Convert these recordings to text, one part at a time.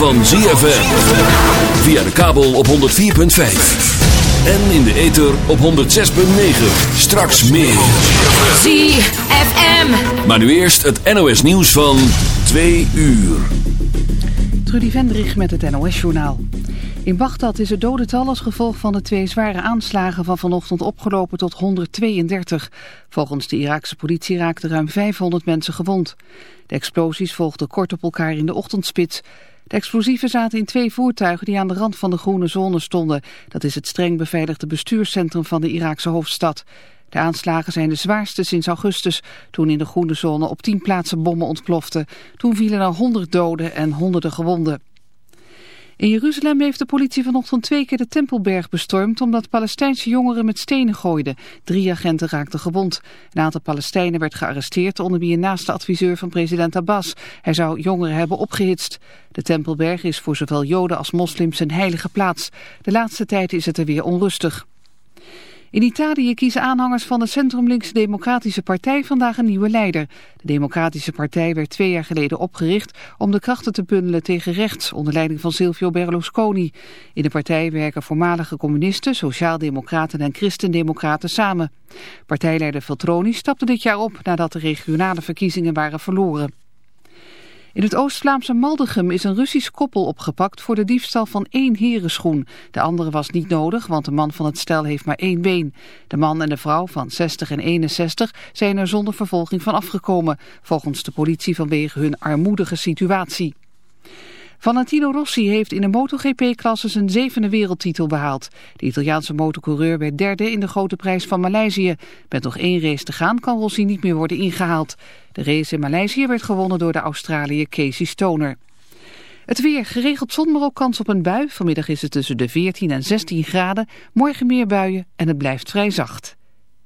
van ZFM. Via de kabel op 104.5. En in de ether op 106.9. Straks meer. ZFM. Maar nu eerst het NOS nieuws van 2 uur. Trudy Vendrich met het NOS journaal. In Bagdad is het dodental als gevolg van de twee zware aanslagen van vanochtend opgelopen tot 132. Volgens de Iraakse politie raakten ruim 500 mensen gewond. De explosies volgden kort op elkaar in de ochtendspits. De explosieven zaten in twee voertuigen die aan de rand van de groene zone stonden. Dat is het streng beveiligde bestuurscentrum van de Iraakse hoofdstad. De aanslagen zijn de zwaarste sinds augustus, toen in de groene zone op tien plaatsen bommen ontploften. Toen vielen er honderd doden en honderden gewonden. In Jeruzalem heeft de politie vanochtend twee keer de Tempelberg bestormd omdat Palestijnse jongeren met stenen gooiden. Drie agenten raakten gewond. Een aantal Palestijnen werd gearresteerd onder wie een naaste adviseur van president Abbas. Hij zou jongeren hebben opgehitst. De Tempelberg is voor zowel joden als moslims een heilige plaats. De laatste tijd is het er weer onrustig. In Italië kiezen aanhangers van de centrumlinkse Democratische Partij vandaag een nieuwe leider. De Democratische Partij werd twee jaar geleden opgericht om de krachten te bundelen tegen rechts onder leiding van Silvio Berlusconi. In de partij werken voormalige communisten, sociaaldemocraten en christendemocraten samen. Partijleider Veltroni stapte dit jaar op nadat de regionale verkiezingen waren verloren. In het Oost-Vlaamse Maldegem is een Russisch koppel opgepakt voor de diefstal van één herenschoen. De andere was niet nodig, want de man van het stel heeft maar één been. De man en de vrouw van 60 en 61 zijn er zonder vervolging van afgekomen, volgens de politie vanwege hun armoedige situatie. Valentino Rossi heeft in de MotoGP-klasse zijn zevende wereldtitel behaald. De Italiaanse motorcoureur werd derde in de grote prijs van Maleisië. Met nog één race te gaan kan Rossi niet meer worden ingehaald. De race in Maleisië werd gewonnen door de Australiër Casey Stoner. Het weer, geregeld zon, maar ook kans op een bui. Vanmiddag is het tussen de 14 en 16 graden. Morgen meer buien en het blijft vrij zacht.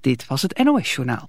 Dit was het NOS Journaal.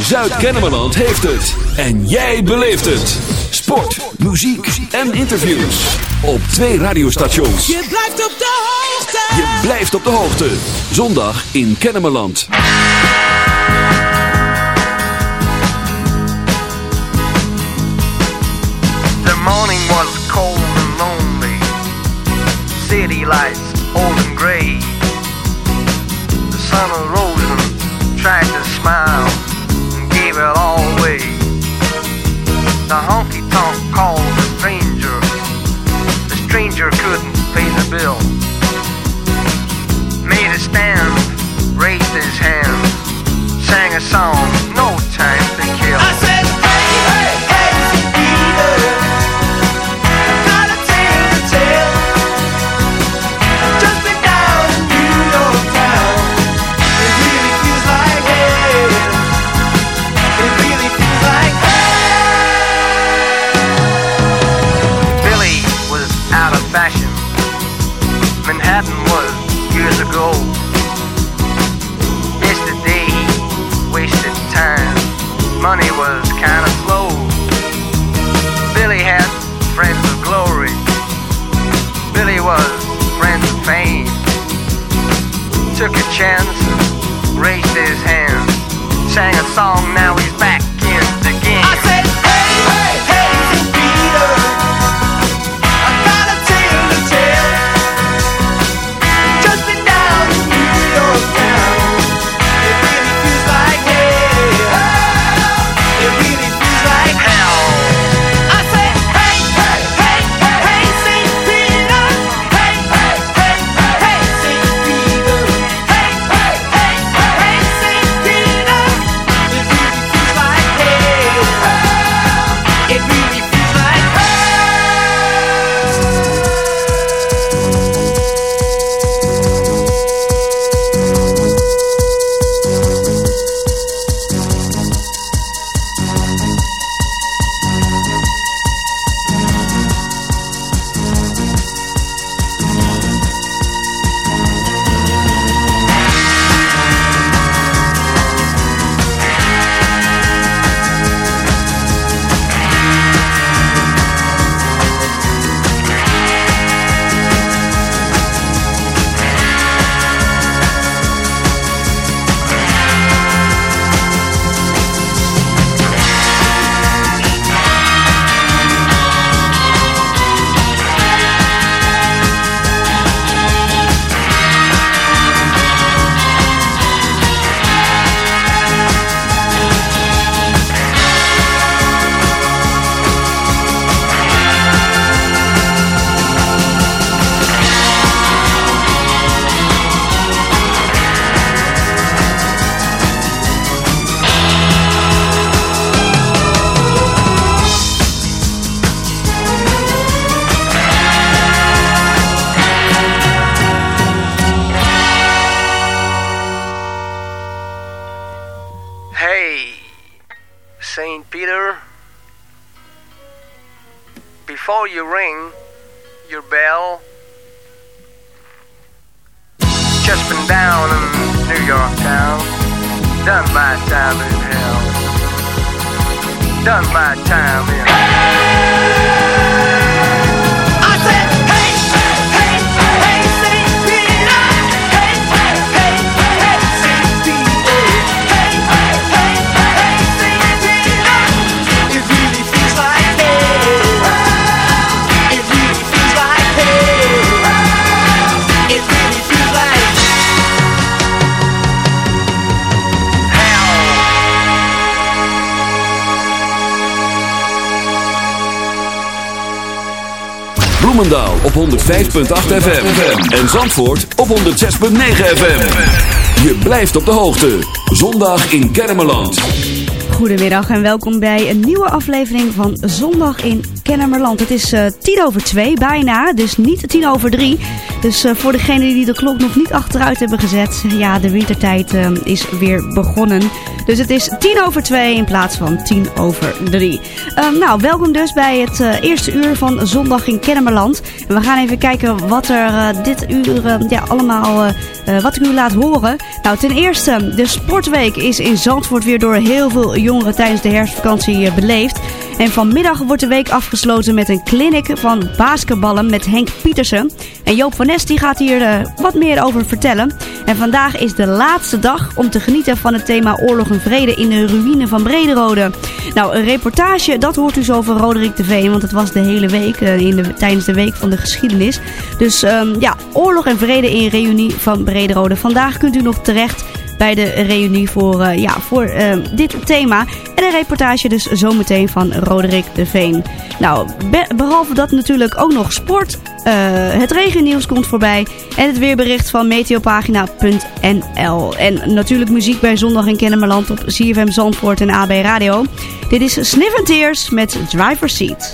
Zuid-Kennemerland heeft het. En jij beleeft het. Sport, muziek en interviews. Op twee radiostations. Je blijft op de hoogte. Je blijft op de hoogte. Zondag in Kennemerland. The morning was cold and lonely. City lights old and gray. The sun arose all away. The honky tonk called the stranger. The stranger couldn't pay the bill. Made a stand, raised his hand, sang a song, no time to kill. FM. En Zandvoort op 106.9 FM. Je blijft op de hoogte. Zondag in Kermeland. Goedemiddag en welkom bij een nieuwe aflevering van Zondag in Kennemerland. Het is eh, tien over twee, bijna, dus niet tien over drie. Dus eh, voor degenen die de klok nog niet achteruit hebben gezet, ja, de wintertijd eh, is weer begonnen. Dus het is tien over twee in plaats van tien over drie. Ehm, nou, welkom dus bij het eerste uur van Zondag in Kennemerland. En we gaan even kijken wat er dit uur ja, allemaal, wat ik u laat horen. Nou, ten eerste, de sportweek is in Zandvoort weer door heel veel jongeren tijdens de herfstvakantie beleefd. En vanmiddag wordt de week afgesloten met een clinic van basketballen met Henk Pietersen. En Joop van Nes die gaat hier eh, wat meer over vertellen. En vandaag is de laatste dag om te genieten van het thema oorlog en vrede in de ruïne van Brederode. Nou, een reportage, dat hoort u zo van Roderick de Veen, want het was de hele week eh, in de, tijdens de week van de geschiedenis. Dus ehm, ja, oorlog en vrede in reunie van Brederode. Vandaag kunt u nog terecht bij de reunie voor, eh, ja, voor eh, dit thema. En een reportage dus zometeen van Roderick de Veen. Nou, be- behalve dat natuurlijk ook nog sport. Eh, het regennieuws komt voorbij. En het weerbericht van meteopagina.nl. En natuurlijk muziek bij Zondag in Kennemerland op CFM Zandvoort en AB Radio. Dit is Sniff met Driver Seat.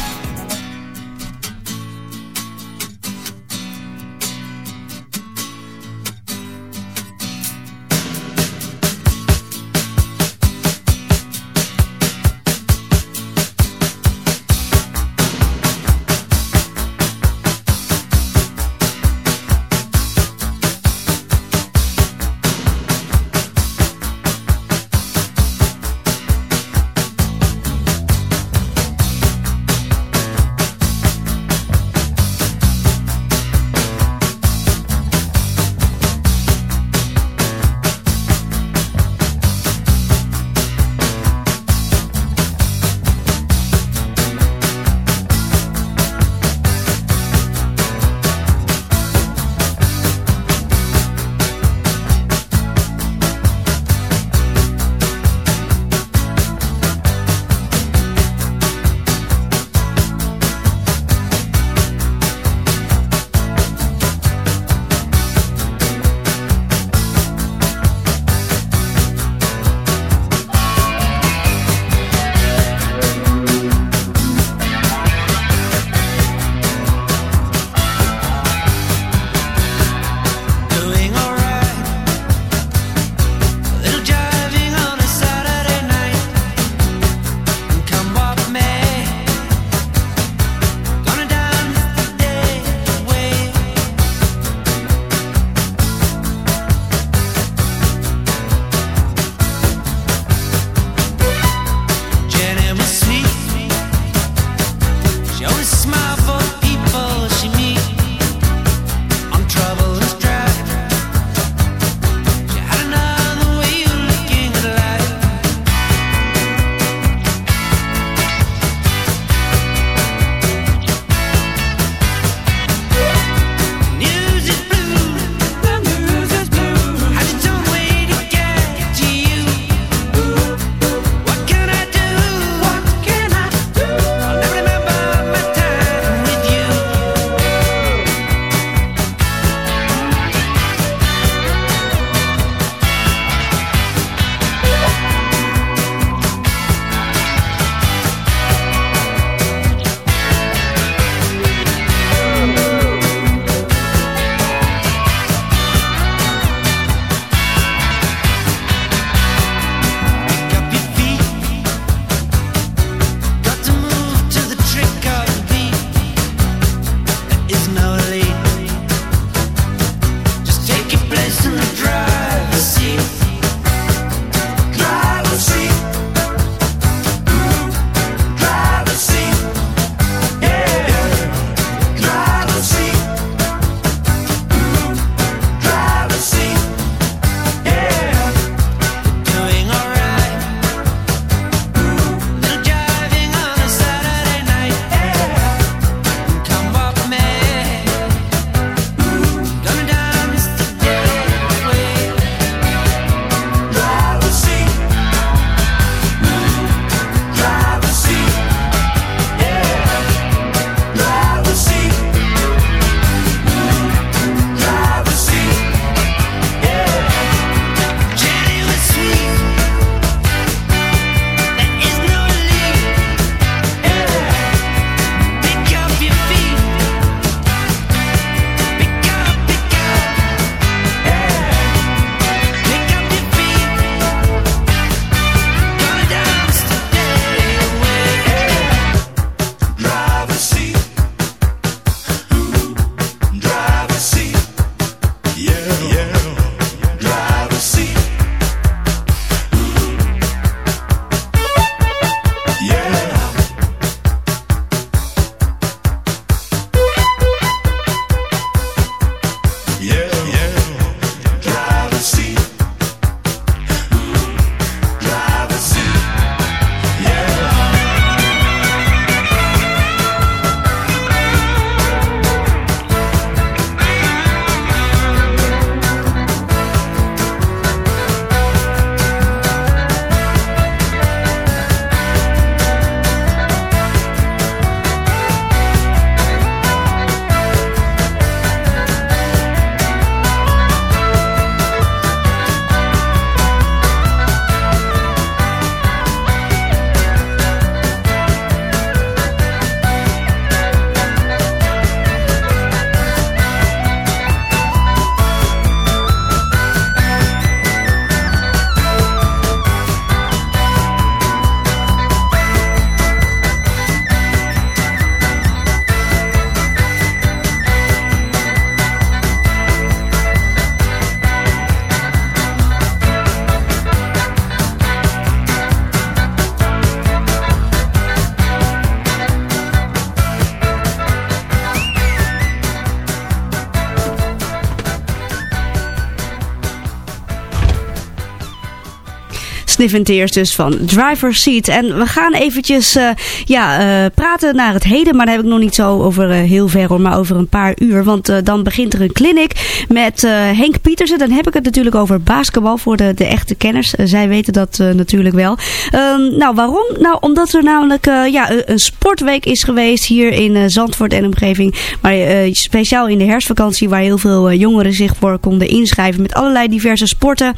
Sniff and Tears dus van Driver's Seat. En we gaan eventjes eh, ja, eh, praten naar het heden. Maar daar heb ik nog niet zo over eh, heel ver hoor, maar over een paar uur. Want dan begint er een clinic met Henk Pietersen. Dan heb ik het natuurlijk over basketbal voor de, de echte kenners. Zij weten dat natuurlijk wel. Ehm, nou, waarom? Nou, omdat er namelijk ja, een, sportweek is geweest hier in Zandvoort en omgeving. Maar speciaal in de herfstvakantie waar heel veel jongeren zich voor konden inschrijven. Met allerlei diverse sporten.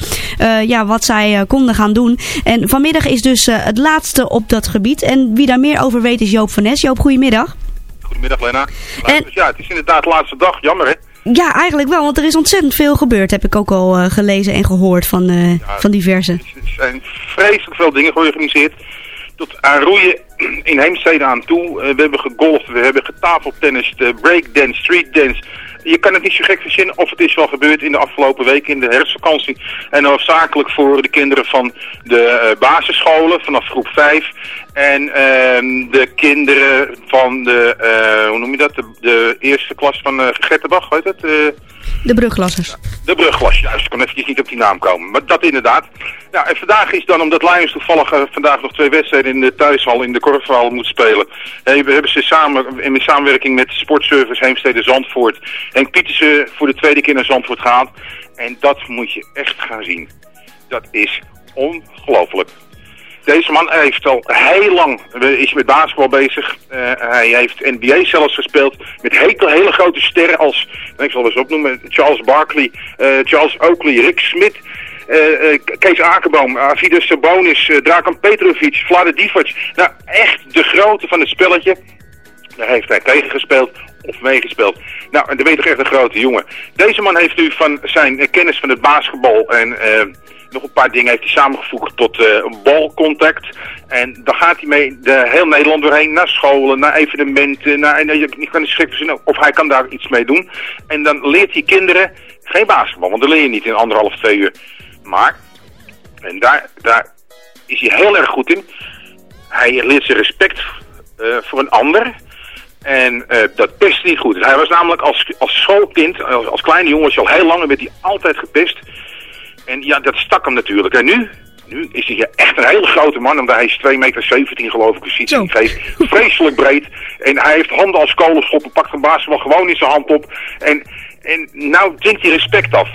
ja, wat zij konden gaan doen. En vanmiddag is dus eh, het laatste op dat gebied. En wie daar meer over weet is Joop van Nes. Joop, goedemiddag. Goedemiddag Lena. En- Dus ja, het is inderdaad de laatste dag. Jammer hè. Ja, eigenlijk wel, want er is ontzettend veel gebeurd. Heb ik ook al eh, gelezen en gehoord van, eh, van diverse. Er zijn vreselijk veel dingen georganiseerd. Tot aan roeien in Heemstede aan toe. We hebben gegolfd, we hebben getafeltennis, breakdance, streetdance. Je kan het niet zo gek verzinnen of het is wel gebeurd in de afgelopen weken in de herfstvakantie. En hoofdzakelijk voor de kinderen van de eh, basisscholen vanaf groep 5. En ehm, de kinderen van de, eh, hoe noem je dat, de, de eerste klas van uh, Gertenbach, weet het? Eh, De brugklassers. de brugglas, juist. Ik kon eventjes niet op die naam komen. Maar dat inderdaad. Nou, en vandaag is dan, omdat Lions toevallig vandaag nog twee wedstrijden in de thuishal, in de korfhal moet spelen. eh, we hebben ze samen, in samenwerking met Sportservice Heemstede Zandvoort, Henk Pietersen voor de tweede keer naar Zandvoort gehaald. En dat moet je echt gaan zien. Dat is ongelooflijk. Deze man heeft al heel lang eh, is met basketbal bezig. Eh, hij heeft NBA zelfs gespeeld met hele, hele grote sterren als, ik zal eens opnoemen, Charles Barkley, eh, Charles Oakley, Rick eh, Kees Akerboom, Avidas Sabonis, Drakan Petrovic, Vlade Divac. Nou, echt de grote van het spelletje. Daar heeft hij tegen gespeeld of meegespeeld. Nou, en dan ben je toch echt een grote jongen. Deze man heeft nu van zijn kennis van het basketbal en nog een paar dingen heeft hij samengevoegd tot eh, een balcontact. En dan gaat hij mee de heel Nederland doorheen, naar scholen, naar evenementen, naar, en, eh, je kan niet of hij kan daar iets mee doen. En dan leert hij kinderen geen basketbal, want dat leer je niet in anderhalf, twee uur. Maar, en daar, daar is hij heel erg goed in. Hij leert ze respect eh, voor een ander. En dat pest niet goed. Hij was namelijk als, als schoolkind, als, als kleine jongen, al heel lang, werd hij altijd gepest. En ja, dat stak hem natuurlijk. En nu, nu is hij echt een hele grote man, omdat hij is 2,17 meter geloof ik, ziet zijn geest. Vreselijk breed. En hij heeft handen als kolenschoppen, pakt een basketbal gewoon in zijn hand op. En, en nou dwingt hij respect af.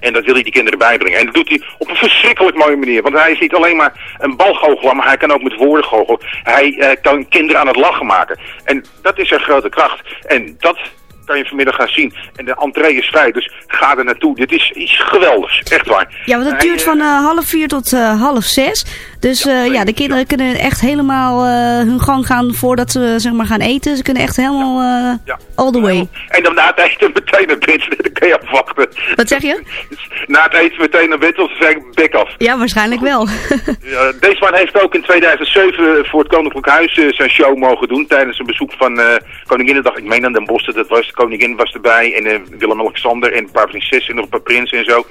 En dat wil hij die kinderen bijbrengen. En dat doet hij op een verschrikkelijk mooie manier. Want hij is niet alleen maar een balgoochelaar, maar hij kan ook met woorden goochelen. Hij eh, kan kinderen aan het lachen maken. En dat is zijn grote kracht. En dat kan je vanmiddag gaan zien. En de entree is vrij, dus ga er naartoe. Dit is iets geweldigs, echt waar. Ja, want het duurt eh, van eh, half vier tot eh, half zes. Dus eh, ja, de kinderen kunnen echt helemaal eh, hun gang gaan voordat ze zeg maar gaan eten. Ze kunnen echt helemaal eh, all the way. En dan na het eten meteen naar bed, dan kun je afwachten. Wat zeg je? Na het eten meteen naar bed, of ze zeggen bek af. Ja, waarschijnlijk wel. Ja, deze man heeft ook in 2007 voor het Koninklijk Huis zijn show mogen doen tijdens een bezoek van Koninginnedag. Ik meen aan Den Bosch dat was. De koningin was erbij en Willem-Alexander en een paar prinsessen en nog een paar prinsen en zo.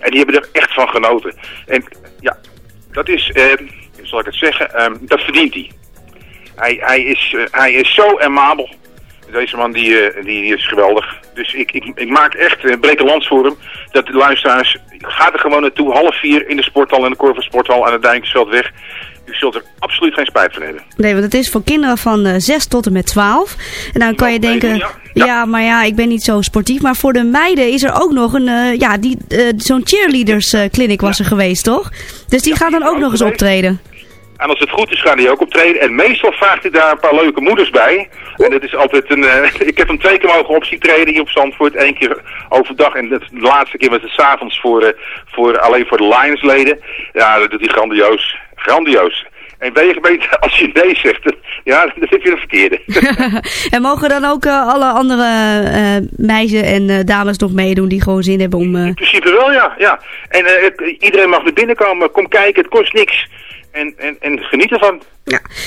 En die hebben er echt van genoten. En ja, dat is, eh, zal ik het zeggen, Ehm, dat verdient hij. Hij, hij, is, eh, hij is zo amabel. Deze man die, eh, die, die is geweldig. Dus ik, ik, ik maak echt een breke lans voor hem. Dat de luisteraars, ga er gewoon naartoe. Half vier in de sporthal, in de Corver Sporthal aan het Dijkensveldweg. U zult er absoluut geen spijt van hebben. Nee, want het is voor kinderen van eh 6 tot en met 12. En dan kan je denken, ja. Maar ja, ik ben niet zo sportief. Maar voor de meiden is er ook nog een, eh, ja, die eh, zo'n cheerleaders clinic was er geweest, toch? Dus die gaan dan ook nog eens optreden. En als het goed is, gaan die ook optreden. En meestal vraagt hij daar een paar leuke moeders bij. En dat is altijd een... eh, ik heb hem twee keer mogen op zien treden hier op Zandvoort. Eén keer overdag en de laatste keer was het s'avonds voor, voor, alleen voor de Lions-leden. Ja, dat doet hij grandioos. Grandioos. En weet je, je, als je nee zegt, ja, dan heb je een verkeerde. en mogen dan ook eh, alle andere eh meisjes en eh, dames nog meedoen die gewoon zin hebben om... In principe wel, ja. ja. En iedereen mag naar binnen komen. Kom kijken, het kost niks. En, en, en geniet ervan.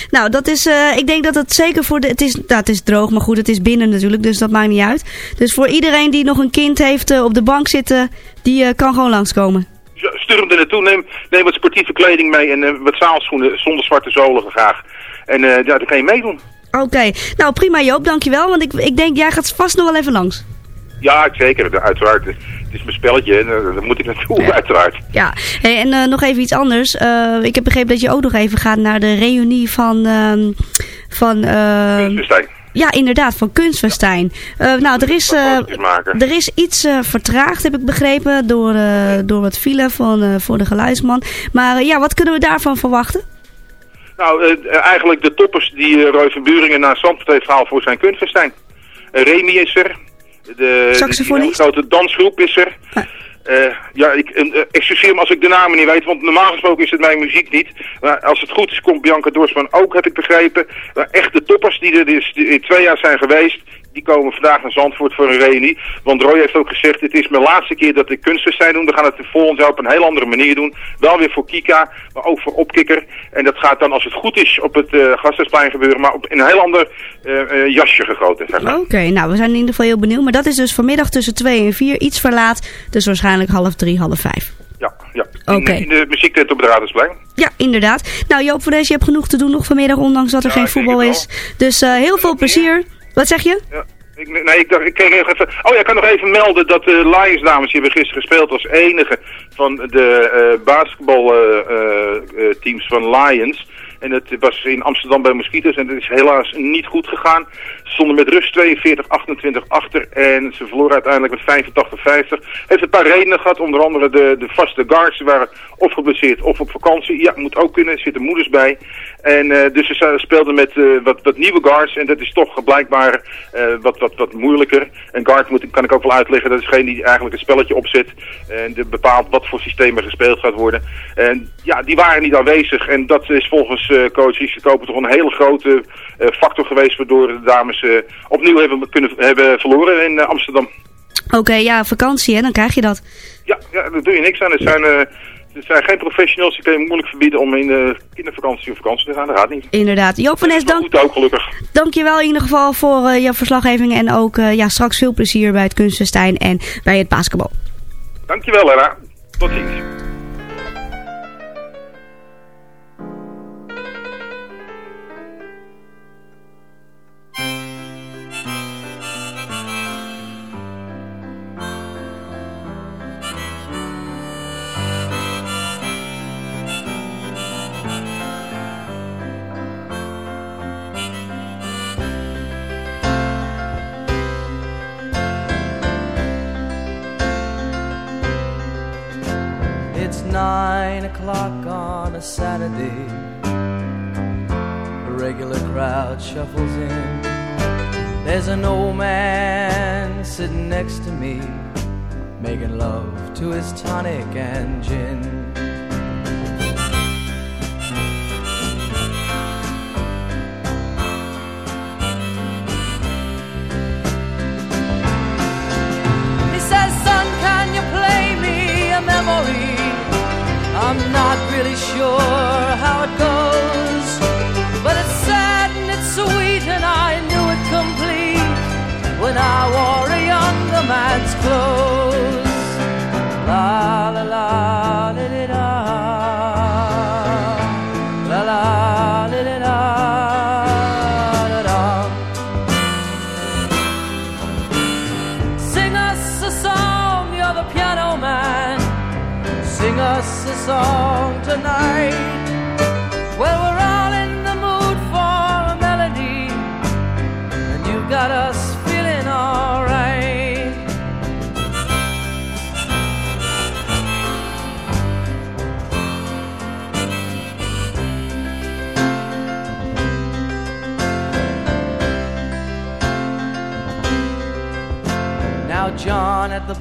Nou, dat is, ik denk dat het zeker voor de, het is, nou, het is droog, maar goed, het is binnen natuurlijk, dus dat maakt niet uit. Dus voor iedereen die nog een kind heeft op de bank zitten, die kan gewoon langskomen. Naartoe. Neem, neem wat sportieve kleding mee en eh, wat zaalschoenen zonder zwarte zolen graag. En eh, ja, dan kan je meedoen. Oké, nou prima Joop, dankjewel, want ik, ik denk jij gaat vast nog wel even langs. Ja, zeker. Uiteraard. Het is mijn spelletje. en, Daar moet ik naartoe, uiteraard. Ja, hey, en eh, nog even iets anders. Ik heb begrepen dat je ook nog even gaat naar de reunie van... ehm van ehm, Kunstfestijn. Ja, inderdaad, van Kunstfestijn. Eh, nou, er is, eh, er is iets eh, vertraagd, heb ik begrepen, door, door wat file van, voor de geluidsman. Maar ja, wat kunnen we daarvan verwachten? Nou, eigenlijk de toppers die Roy van Buringen naar Zandvoort heeft gehaald voor zijn kunstfestijn. Remy is er. De grote dansgroep is er. Eh, ja, ik uh, excuseer me als ik de namen niet weet, want normaal gesproken is het mijn muziek niet. Maar als het goed is, komt Bianca Dorsman ook, heb ik begrepen. Maar echt de toppers die er dus in twee jaar zijn geweest, die komen vandaag naar Zandvoort voor een reunie. Want Roy heeft ook gezegd, het is mijn laatste keer dat ik kunstfestijn doen. We gaan het volgend jaar op een heel andere manier doen. Wel weer voor Kika, maar ook voor Opkikker. En dat gaat dan, als het goed is, op het uh, Gasthuisplein gebeuren. Maar op in een heel ander uh, jasje gegoten. Zeg maar. Oké, okay, nou we zijn in ieder geval heel benieuwd. Maar dat is dus vanmiddag tussen 2 en 4, iets verlaat. Dus waarschijnlijk half drie, half vijf. Ja, ja. In, okay. in de muziektent op het Radersplein. Ja, inderdaad. Nou Joop, voor deze, je hebt genoeg te doen nog vanmiddag, ondanks dat er ja, geen voetbal is. Dus uh, heel veel plezier. Wat zeg je? Ja. Ik, nee, ik dacht, ik kreeg even... Oh ja, ik kan nog even melden dat de Lions dames, die hebben gisteren gespeeld als enige van de uh, basketbalteams uh, van Lions. En het was in Amsterdam bij Mosquito's en het is helaas niet goed gegaan. Ze stonden met rust 42-28 achter en ze verloren uiteindelijk met 85-50. Heeft een paar redenen gehad, onder andere de, de vaste guards. Ze waren of geblesseerd of op vakantie. Ja, moet ook kunnen, er zitten moeders bij. En uh, dus ze speelden met uh, wat, wat nieuwe guards en dat is toch blijkbaar uh, wat, wat, wat moeilijker. Een guard moet, kan ik ook wel uitleggen, dat is geen die eigenlijk een spelletje opzet en bepaalt wat voor systemen gespeeld gaat worden. En ja, die waren niet aanwezig en dat is volgens uh, coach Riesje Koper toch een hele grote uh, factor geweest waardoor de dames uh, opnieuw hebben, kunnen, hebben verloren in Amsterdam. Oké, okay, ja, vakantie hè, dan krijg je dat. Ja, ja daar doe je niks aan. Het zijn, uh, het zijn geen professionals, die kun je moeilijk verbieden om in de kindervakantie of vakantie te gaan. Dat gaat niet. Inderdaad. Joop van Nes, dank, ook, gelukkig. dankjewel in ieder geval voor uh, jouw verslaggeving en ook ja, straks veel plezier bij het kunstfestijn en bij het basketbal. Dankjewel, Lena. Tot ziens. Saturday. A regular crowd shuffles in. There's an old man sitting next to me, making love to his tonic and gin. He says, Son, can you play me a memory? I'm not really sure how it goes, but it's sad and it's sweet, and I knew it complete when I wore a younger man's clothes.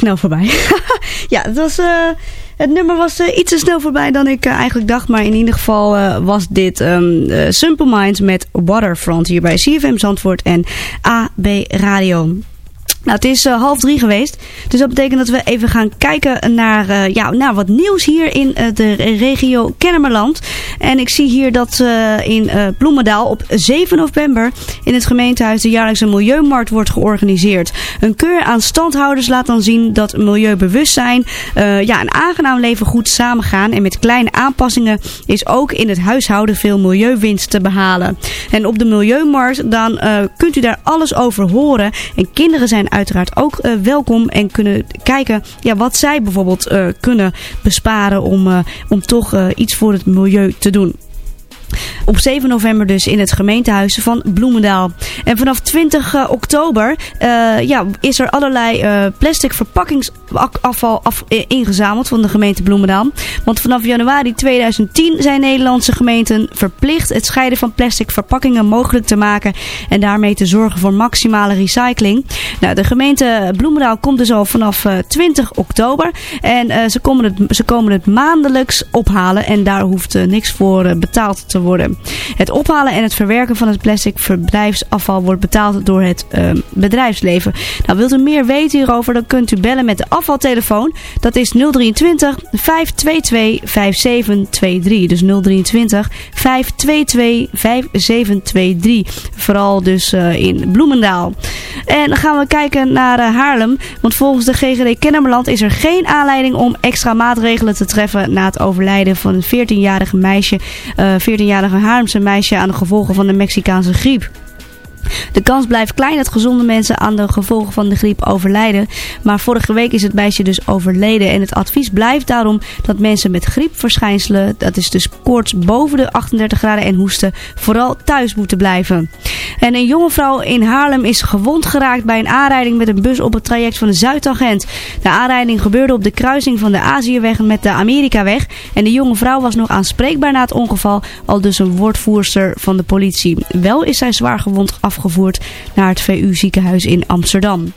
Snel voorbij. ja, het, was, uh, het nummer was uh, iets te snel voorbij dan ik uh, eigenlijk dacht. Maar in ieder geval was dit um, Simple Minds met Waterfront hier bij CFM Zandvoort en AB Radio. Nou, het is uh, half drie geweest. Dus dat betekent dat we even gaan kijken naar, uh, ja, naar wat nieuws hier in uh, de regio Kennemerland. En ik zie hier dat in Bloemendaal op 7 november in het gemeentehuis de jaarlijkse Milieumarkt wordt georganiseerd. Een keur aan standhouders laat dan zien dat milieubewustzijn, ja, een aangenaam leven goed samengaan. En met kleine aanpassingen is ook in het huishouden veel milieuwinst te behalen. En op de Milieumarkt dan kunt u daar alles over horen. En kinderen zijn uiteraard ook uh, welkom en kunnen kijken ja, wat zij bijvoorbeeld uh, kunnen besparen om, uh, om toch iets voor het milieu te doen. Op 7 november dus in het gemeentehuis van Bloemendaal. En vanaf 20 uh, oktober uh, ja, is er allerlei uh, plastic verpakkingsafval af, ingezameld van de gemeente Bloemendaal. Want vanaf januari 2010 zijn Nederlandse gemeenten verplicht het scheiden van plastic verpakkingen mogelijk te maken. En daarmee te zorgen voor maximale recycling. Nou, de gemeente Bloemendaal komt dus al vanaf 20 oktober. En ze, komen het, ze komen het maandelijks ophalen. En daar hoeft niks voor betaald te worden. Het ophalen en het verwerken van het plastic verblijfsafval wordt betaald door het uh, bedrijfsleven. Nou, wilt u meer weten hierover, dan kunt u bellen met de afvaltelefoon. Dat is 023 522 5723. Dus 023 522 5723. Vooral dus uh, in Bloemendaal. En dan gaan we kijken naar uh, Haarlem. Want volgens de GGD Kennemerland is er geen aanleiding om extra maatregelen te treffen na het overlijden van een 14-jarige meisje. 14 jarige Haarlemse meisje aan de gevolgen van de Mexicaanse griep. De kans blijft klein dat gezonde mensen aan de gevolgen van de griep overlijden. Maar vorige week is het meisje dus overleden. En het advies blijft daarom dat mensen met griepverschijnselen, dat is dus koorts boven de 38 graden en hoesten, vooral thuis moeten blijven. En een jonge vrouw in Haarlem is gewond geraakt bij een aanrijding met een bus op het traject van de Zuidagent. De aanrijding gebeurde op de kruising van de Aziëweg met de Amerikaweg. En de jonge vrouw was nog aanspreekbaar na het ongeval, al dus een woordvoerster van de politie. Wel is zij zwaar gewond afgevoerd naar het VU ziekenhuis in Amsterdam.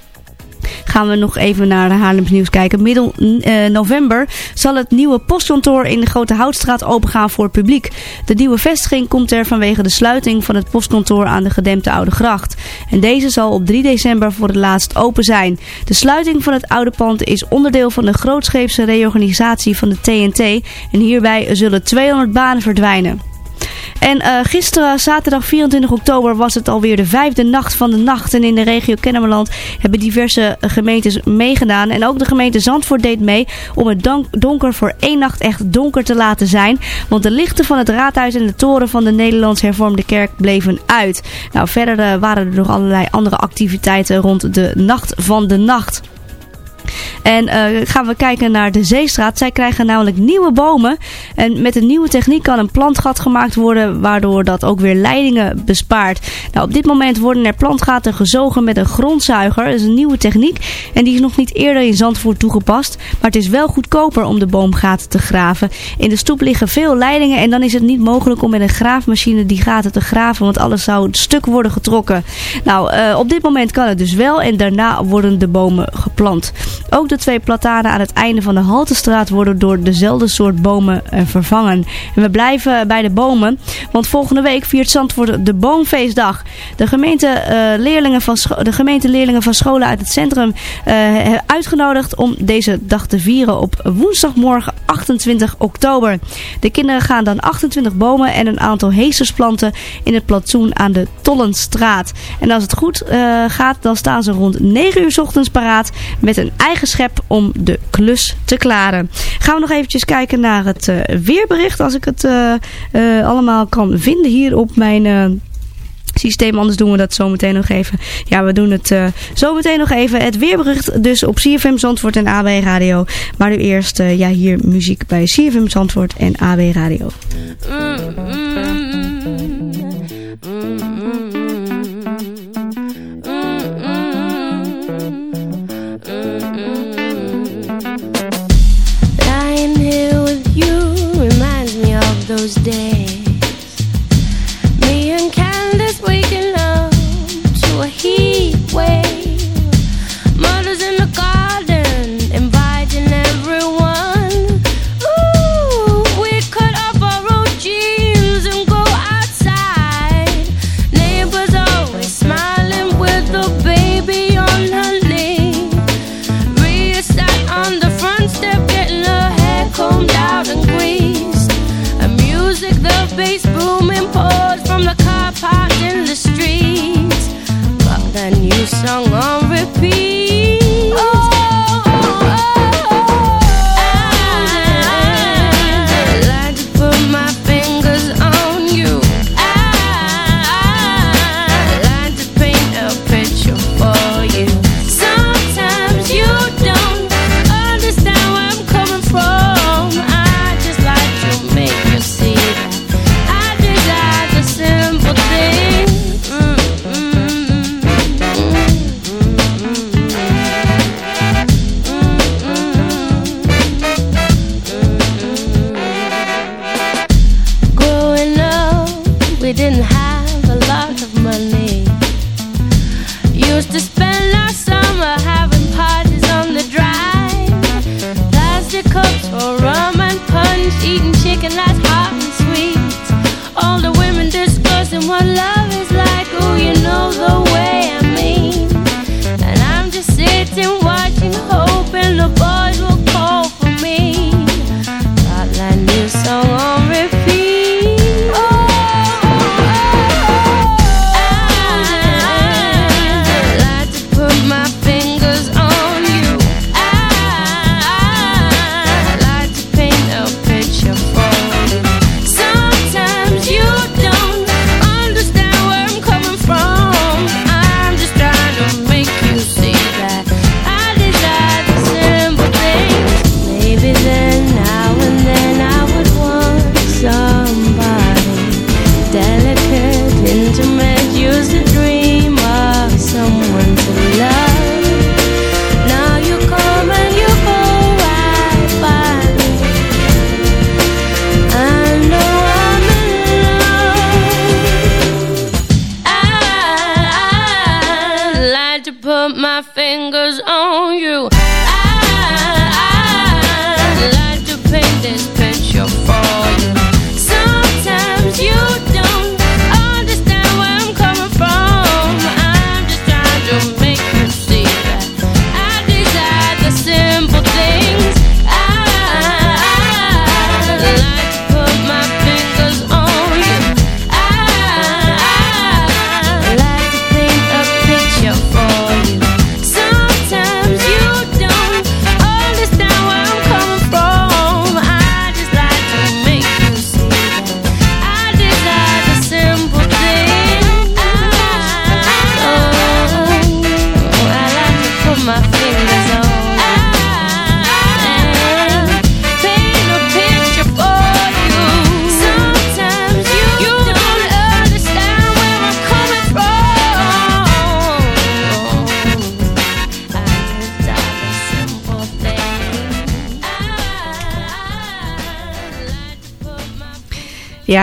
Gaan we nog even naar de Haarlems nieuws kijken. Middel uh, november zal het nieuwe postkantoor in de Grote Houtstraat opengaan voor het publiek. De nieuwe vestiging komt er vanwege de sluiting van het postkantoor aan de gedempte Oude Gracht. En deze zal op 3 december voor het laatst open zijn. De sluiting van het oude pand is onderdeel van de grootscheepse reorganisatie van de TNT. En hierbij zullen 200 banen verdwijnen. En uh, gisteren, zaterdag 24 oktober, was het alweer de vijfde nacht van de nacht. En in de regio Kennemerland hebben diverse gemeentes meegedaan. En ook de gemeente Zandvoort deed mee om het donker voor één nacht echt donker te laten zijn. Want de lichten van het raadhuis en de toren van de Nederlands hervormde kerk bleven uit. Nou, verder uh, waren er nog allerlei andere activiteiten rond de nacht van de nacht. En uh, gaan we kijken naar de Zeestraat. Zij krijgen namelijk nieuwe bomen. En met een nieuwe techniek kan een plantgat gemaakt worden. Waardoor dat ook weer leidingen bespaart. Nou, op dit moment worden er plantgaten gezogen met een grondzuiger. Dat is een nieuwe techniek. En die is nog niet eerder in Zandvoort toegepast. Maar het is wel goedkoper om de boomgaten te graven. In de stoep liggen veel leidingen. En dan is het niet mogelijk om met een graafmachine die gaten te graven. Want alles zou stuk worden getrokken. Nou, uh, op dit moment kan het dus wel. En daarna worden de bomen geplant. Ook de twee platanen aan het einde van de Haltestraat worden door dezelfde soort bomen eh, vervangen. En we blijven bij de bomen, want volgende week viert Zandvoort de Boomfeestdag. De gemeente, uh, leerlingen, van de gemeente leerlingen van scholen uit het centrum uh, uitgenodigd om deze dag te vieren op woensdagmorgen 28 oktober. De kinderen gaan dan 28 bomen en een aantal heesters planten in het plantsoen aan de Tollenstraat. En als het goed gaat, dan staan ze rond 9 uur ochtends paraat met een schep om de klus te klaren. Gaan we nog eventjes kijken naar het uh, weerbericht. Als ik het uh, uh, allemaal kan vinden hier op mijn systeem. Anders doen we dat zometeen nog even. Ja, we doen het uh, zometeen nog even. Het weerbericht dus op CFM Zandvoort en AB Radio. Maar nu eerst ja, hier muziek bij CFM Zandvoort en AB Radio. Mm, mm, those days. Me and Candace waking up to a heat wave. song on repeat.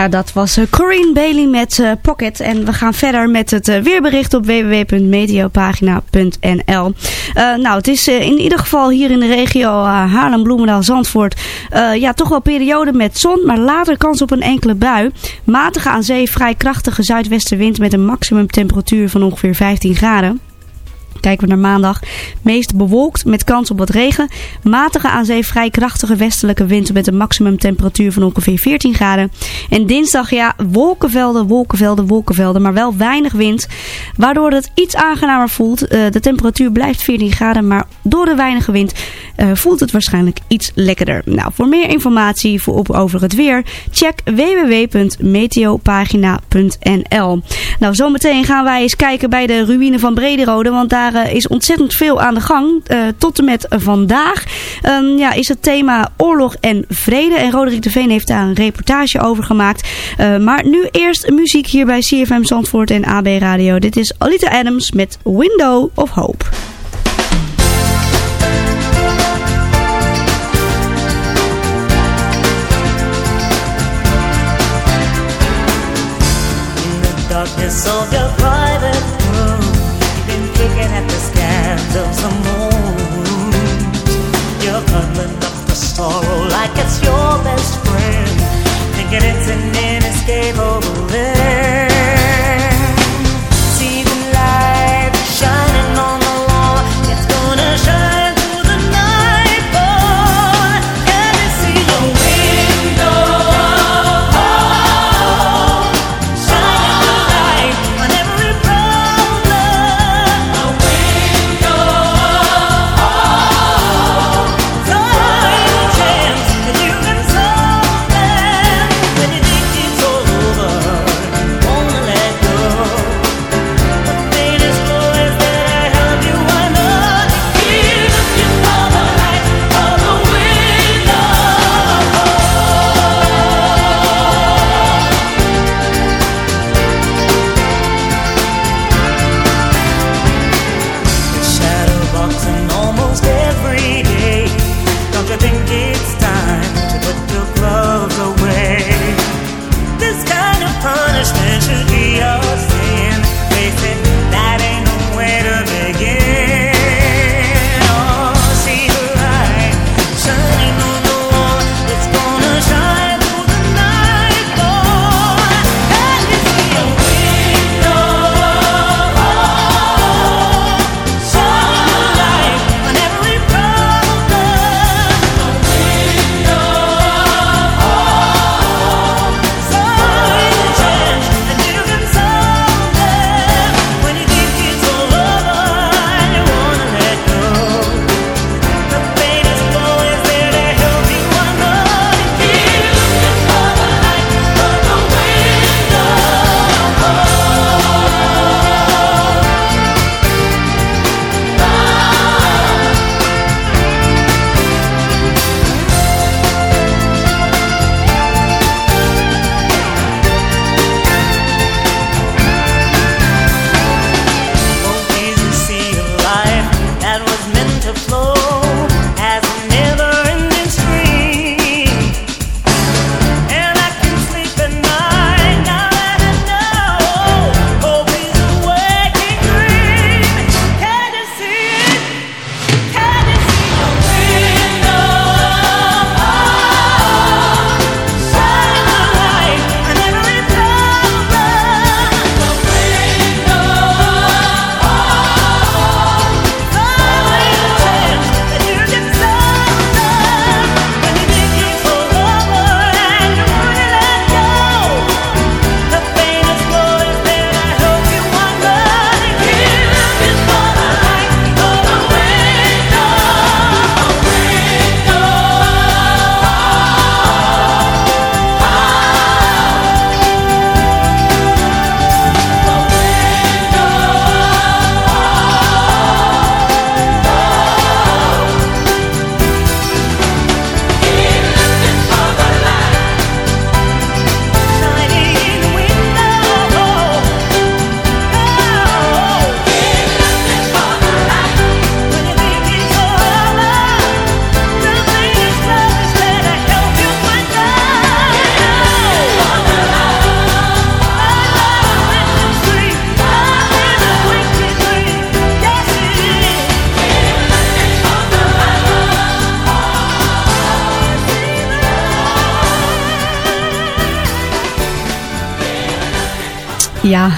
Ja, dat was eh, Corinne Bailey met eh, Pocket. En we gaan verder met het eh, weerbericht op www.meteopagina.nl. Eh, nou, het is in ieder geval hier in de regio Haarlem, Bloemendaal, Zandvoort. ja, toch wel periode met zon, maar later kans op een enkele bui. Matige aan zee, vrij krachtige zuidwestenwind met een maximumtemperatuur van ongeveer 15 graden. Kijken we naar maandag. Meest bewolkt met kans op wat regen. Matige aan zee vrij krachtige westelijke wind met een maximumtemperatuur van ongeveer 14 graden. En dinsdag ja, wolkenvelden, wolkenvelden, wolkenvelden, maar wel weinig wind. Waardoor het iets aangenamer voelt. Eh, de temperatuur blijft 14 graden, maar door de weinige wind eh, voelt het waarschijnlijk iets lekkerder. Nou, voor meer informatie voor op, over het weer, check www.meteopagina.nl. Nou, zometeen gaan wij eens kijken bij de ruïne van Brederode, want daar eh, is ontzettend veel aan de gang. Eh, tot en met vandaag Ehm, ja, is het thema oorlog en vrede. En Roderick de Veen heeft daar een reportage over gemaakt. Eh, maar nu eerst muziek hier bij CFM Zandvoort en AB Radio. Dit is Alita Adams met Window of Hope. of your private You've at the scabs of some wounds. You're cuddling up the sorrow like it's your best friend, thinking it's an inescapable end.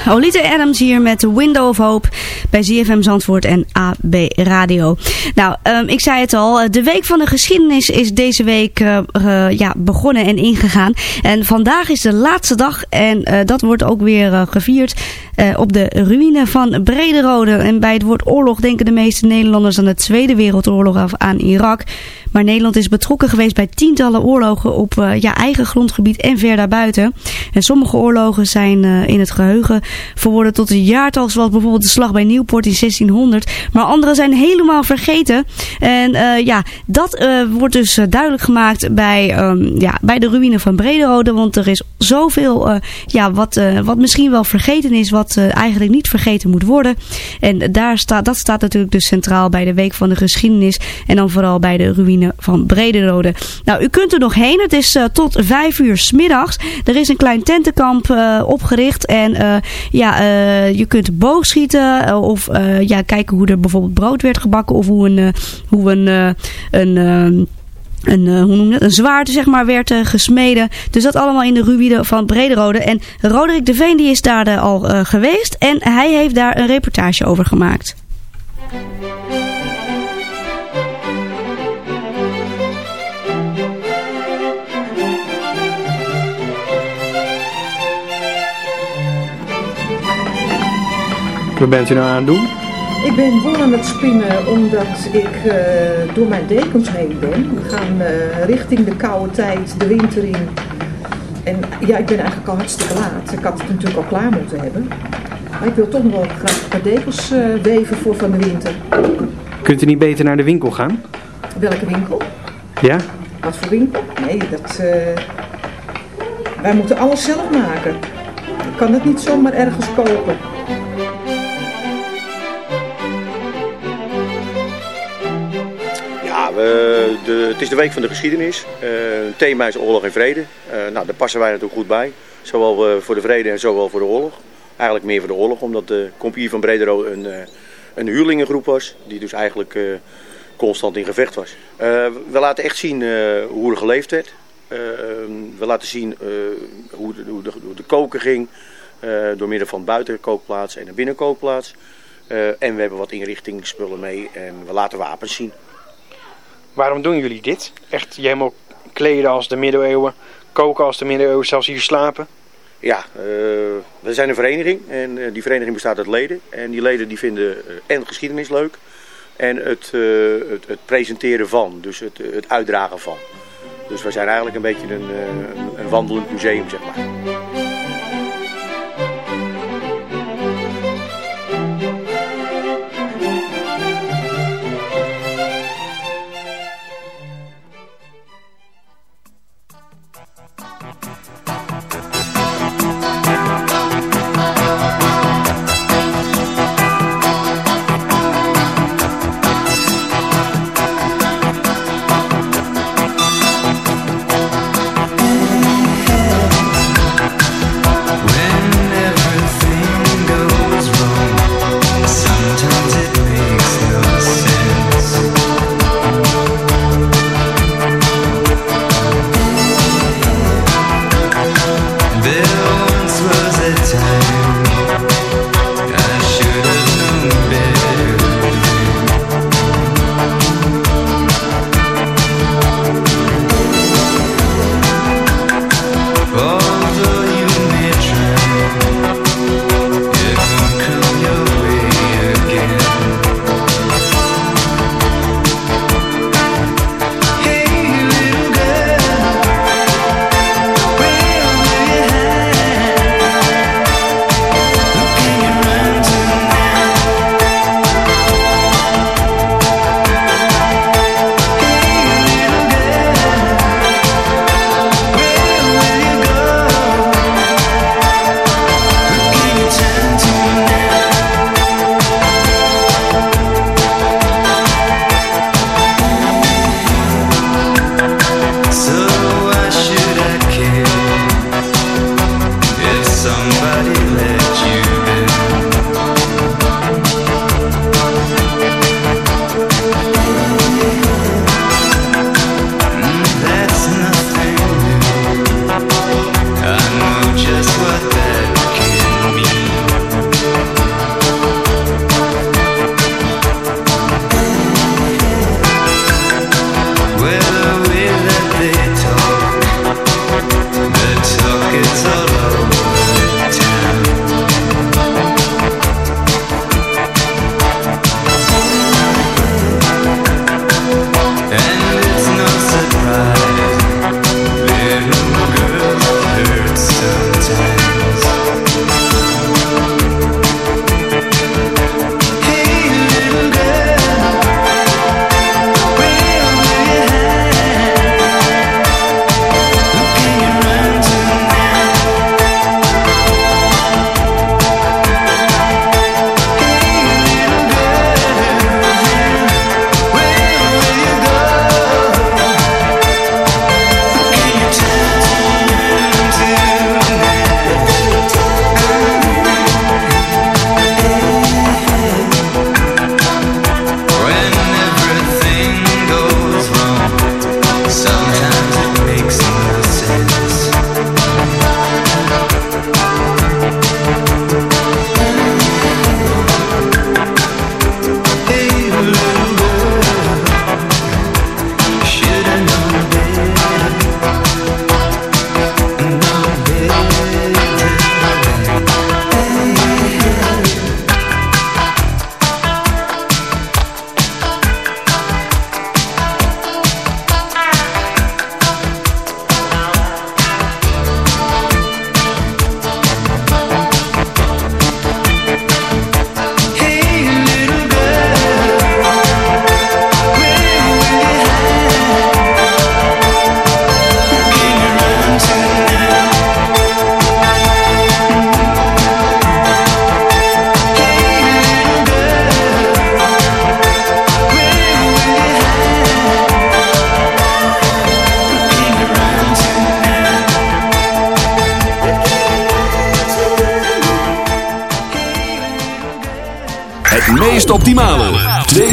Olita Adams hier met Window of Hope bij ZFM Zandvoort en Radio. Nou, um, ik zei het al, de Week van de Geschiedenis is deze week uh, uh, ja, begonnen en ingegaan. En vandaag is de laatste dag en dat wordt ook weer gevierd op de ruïne van Brederode. En bij het woord oorlog denken de meeste Nederlanders aan de Tweede Wereldoorlog af aan Irak. Maar Nederland is betrokken geweest bij tientallen oorlogen op uh, ja, eigen grondgebied en ver daarbuiten. En sommige oorlogen zijn in het geheugen verworden tot een jaartal, zoals bijvoorbeeld de slag bij Nieuwpoort in 1600. Maar andere zijn helemaal vergeten. En uh, ja, dat wordt dus duidelijk gemaakt bij, um, ja, bij de ruïne van Brederode. Want er is zoveel ja, wat, wat misschien wel vergeten is, wat eigenlijk niet vergeten moet worden. En daar staat, dat staat natuurlijk dus centraal bij de Week van de Geschiedenis. En dan vooral bij de ruïne van Brederode. Nou, u kunt er nog heen. Het is tot vijf uur smiddags. Er is een klein tentenkamp opgericht. En ja, je kunt boogschieten. of ja, kijken hoe er bijvoorbeeld brood werd gebakken. Of hoe een, hoe een, een een, uh, hoe noem je een zwaard zeg maar, werd gesmeden. Dus dat allemaal in de ruïne van Brederode. En Roderick de Veen die is daar al geweest. En hij heeft daar een reportage over gemaakt. Wat bent u nou aan het doen? Ik ben wol aan het spinnen omdat ik uh, door mijn dekens heen ben. We gaan uh, richting de koude tijd, de winter in. En ja, ik ben eigenlijk al hartstikke laat. Ik had het natuurlijk al klaar moeten hebben. Maar ik wil toch nog wel graag een paar dekens uh, weven voor van de winter. Kunt u niet beter naar de winkel gaan? Welke winkel? Ja? Wat voor winkel? Nee, dat... wij moeten alles zelf maken. Ik kan het niet zomaar ergens kopen. We, de, het is de week van de geschiedenis. Uh, het thema is oorlog en vrede. Uh, nou, daar passen wij natuurlijk goed bij. Zowel voor de vrede en zowel voor de oorlog. Eigenlijk meer voor de oorlog, omdat de compagnie van Bredero een, een huurlingengroep was. Die dus eigenlijk constant in gevecht was. we laten echt zien hoe er geleefd werd. we laten zien hoe de, hoe, de, hoe, de, koken ging. door middel van buitenkookplaats en een binnenkookplaats. en we hebben wat inrichtingsspullen mee en we laten wapens zien. Waarom doen jullie dit? Echt je helemaal kleden als de middeleeuwen, koken als de middeleeuwen, zelfs hier slapen? Ja, uh, we zijn een vereniging en uh, die vereniging bestaat uit leden. En die leden die vinden uh, en geschiedenis leuk en het, het, het, presenteren van, dus het, het uitdragen van. Dus we zijn eigenlijk een beetje een, een wandelend museum, zeg maar.